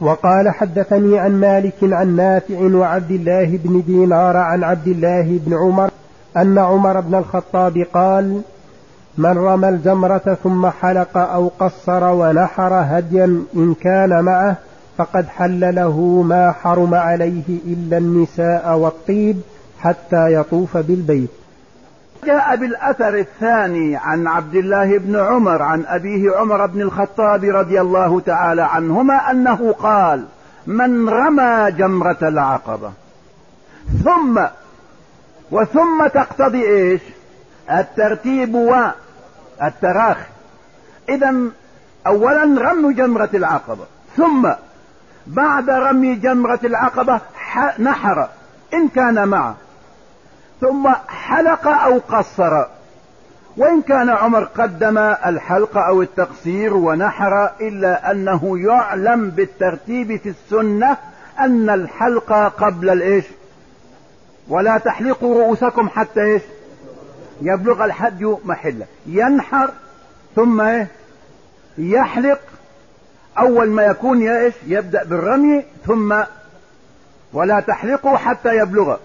وقال حدثني عن مالك عن نافع وعبد الله بن دينار عن عبد الله بن عمر أن عمر بن الخطاب قال من رمى الجمرة ثم حلق أو قصر ونحر هديا إن كان معه فقد حل له ما حرم عليه إلا النساء والطيب حتى يطوف بالبيت. جاء بالأثر الثاني عن عبد الله بن عمر عن أبيه عمر بن الخطاب رضي الله تعالى عنهما أنه قال من رمى جمرة العقبة ثم وثم تقتضي إيش؟ الترتيب والتراخي اذا اولا رمي جمرة العقبة ثم بعد رمي جمرة العقبة نحر إن كان معه. ثم حلق أو قصر. وإن كان عمر قدم الحلق أو التقصير ونحر إلا أنه يعلم بالترتيب في السنة أن الحلق قبل الإيش؟ ولا تحلقوا رؤوسكم حتى إيش؟ يبلغ الحد محلة. ينحر ثم إيه؟ يحلق. أول ما يكون يا إيش؟ يبدأ بالرمي ثم ولا تحلقوا حتى يبلغ.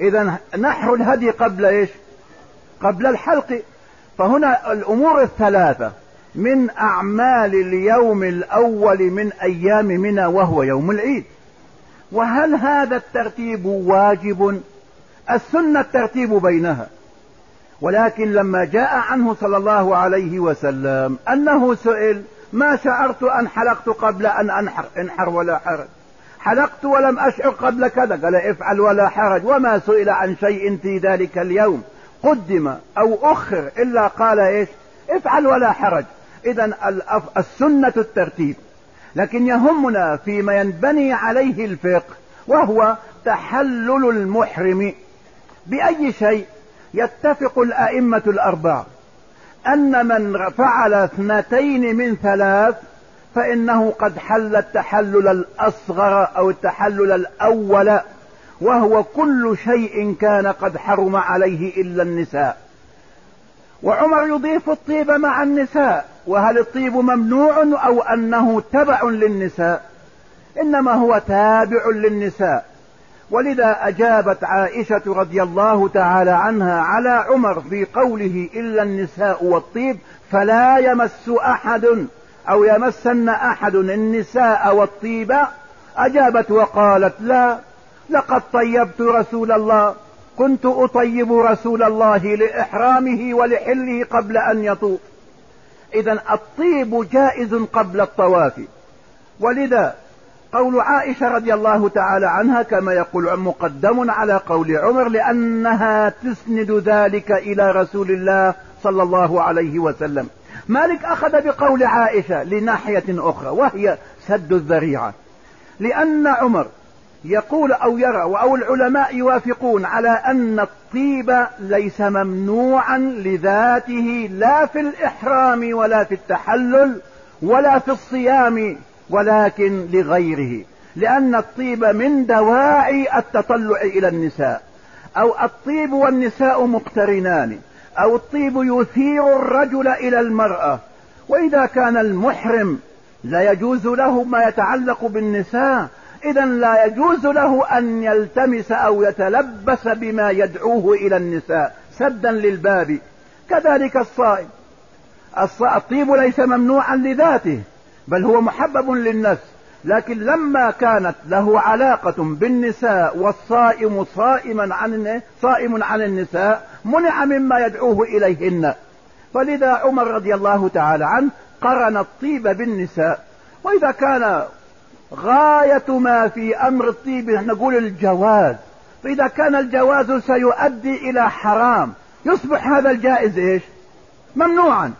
إذا نحر الهدي قبل إيش؟ قبل الحلق. فهنا الأمور الثلاثة. من أعمال اليوم الأول من أيام منى وهو يوم العيد. وهل هذا الترتيب واجب؟ السنة الترتيب بينها. ولكن لما جاء عنه صلى الله عليه وسلم أنه سئل ما شعرت أن حلقت قبل أن أنحر؟ انحر ولا حرج؟ حلقت ولم أشعر قبل كذا. قال افعل ولا حرج. وما سئل عن شيء في ذلك اليوم. قدم أو أخر إلا قال إيش؟ افعل ولا حرج. إذا السنة الترتيب. لكن يهمنا فيما ينبني عليه الفقه وهو تحلل المحرم. بأي شيء يتفق الأئمة الأربعة؟ أن من فعل اثنتين من ثلاث فإنه قد حل التحلل الأصغر أو التحلل الأول وهو كل شيء كان قد حرم عليه إلا النساء. وعمر يضيف الطيب مع النساء وهل الطيب ممنوع أو أنه تبع للنساء؟ إنما هو تابع للنساء. ولذا أجابت عائشة رضي الله تعالى عنها على عمر في قوله إلا النساء والطيب فلا يمس أحد. أو يمسن أحد النساء والطيب؟ أجابت وقالت لا. لقد طيبت رسول الله. كنت أطيب رسول الله لإحرامه ولحله قبل أن يطوف. اذا الطيب جائز قبل الطواف. ولذا قول عائشة رضي الله تعالى عنها كما يقول مقدم على قول عمر لأنها تسند ذلك إلى رسول الله صلى الله عليه وسلم. مالك أخذ بقول عائشة لناحية أخرى وهي سد الذريعة. لأن عمر يقول أو يرى أو العلماء يوافقون على أن الطيب ليس ممنوعا لذاته لا في الإحرام ولا في التحلل ولا في الصيام ولكن لغيره. لأن الطيب من دواعي التطلع إلى النساء. أو الطيب والنساء مقترنان. أو الطيب يثير الرجل إلى المرأة. وإذا كان المحرم لا يجوز له ما يتعلق بالنساء. إذا لا يجوز له أن يلتمس أو يتلبس بما يدعوه إلى النساء. سدا للباب. كذلك الصائم. الطيب ليس ممنوعا لذاته بل هو محبب للنفس. لكن لما كانت له علاقة بالنساء والصائم صائما عن صائم عن النساء منع مما يدعوه إليهن. فلذا عمر رضي الله تعالى عنه قرن الطيب بالنساء. وإذا كان غاية ما في أمر الطيب نقول الجواز. فإذا كان الجواز سيؤدي إلى حرام. يصبح هذا الجائز إيش؟ ممنوعا.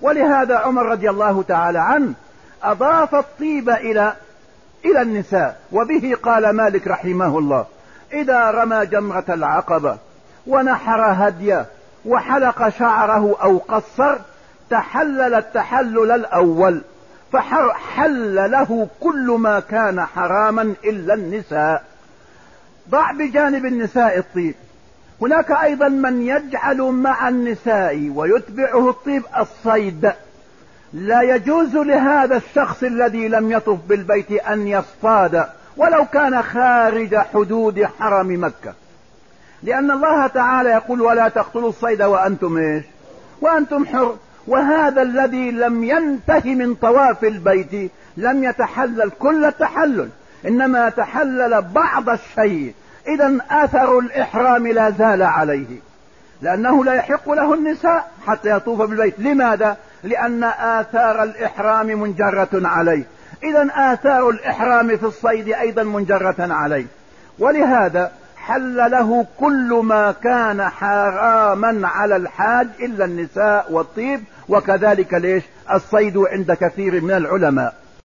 ولهذا عمر رضي الله تعالى عنه أضاف الطيب إلى إلى النساء وبه قال مالك رحمه الله إذا رمى جمرة العقبة ونحر هديه وحلق شعره أو قصر تحلل التحلل الأول فحل له كل ما كان حراما إلا النساء. ضع بجانب النساء الطيب. هناك أيضا من يجعل مع النساء ويتبعه الطيب الصيد. لا يجوز لهذا الشخص الذي لم يطف بالبيت أن يصطاد ولو كان خارج حدود حرم مكة. لأن الله تعالى يقول ولا تقتلوا الصيد وأنتم إيش؟ وأنتم حر. وهذا الذي لم ينتهي من طواف البيت لم يتحلل كل التحلل. إنما تحلل بعض الشيء. اذا أثر الإحرام لا زال عليه. لأنه لا يحق له النساء حتى يطوف بالبيت. لماذا؟ لأن آثار الإحرام منجرة عليه. اذا آثار الإحرام في الصيد أيضا منجرة عليه. ولهذا حل له كل ما كان حراما على الحاج إلا النساء والطيب وكذلك ليش؟ الصيد عند كثير من العلماء.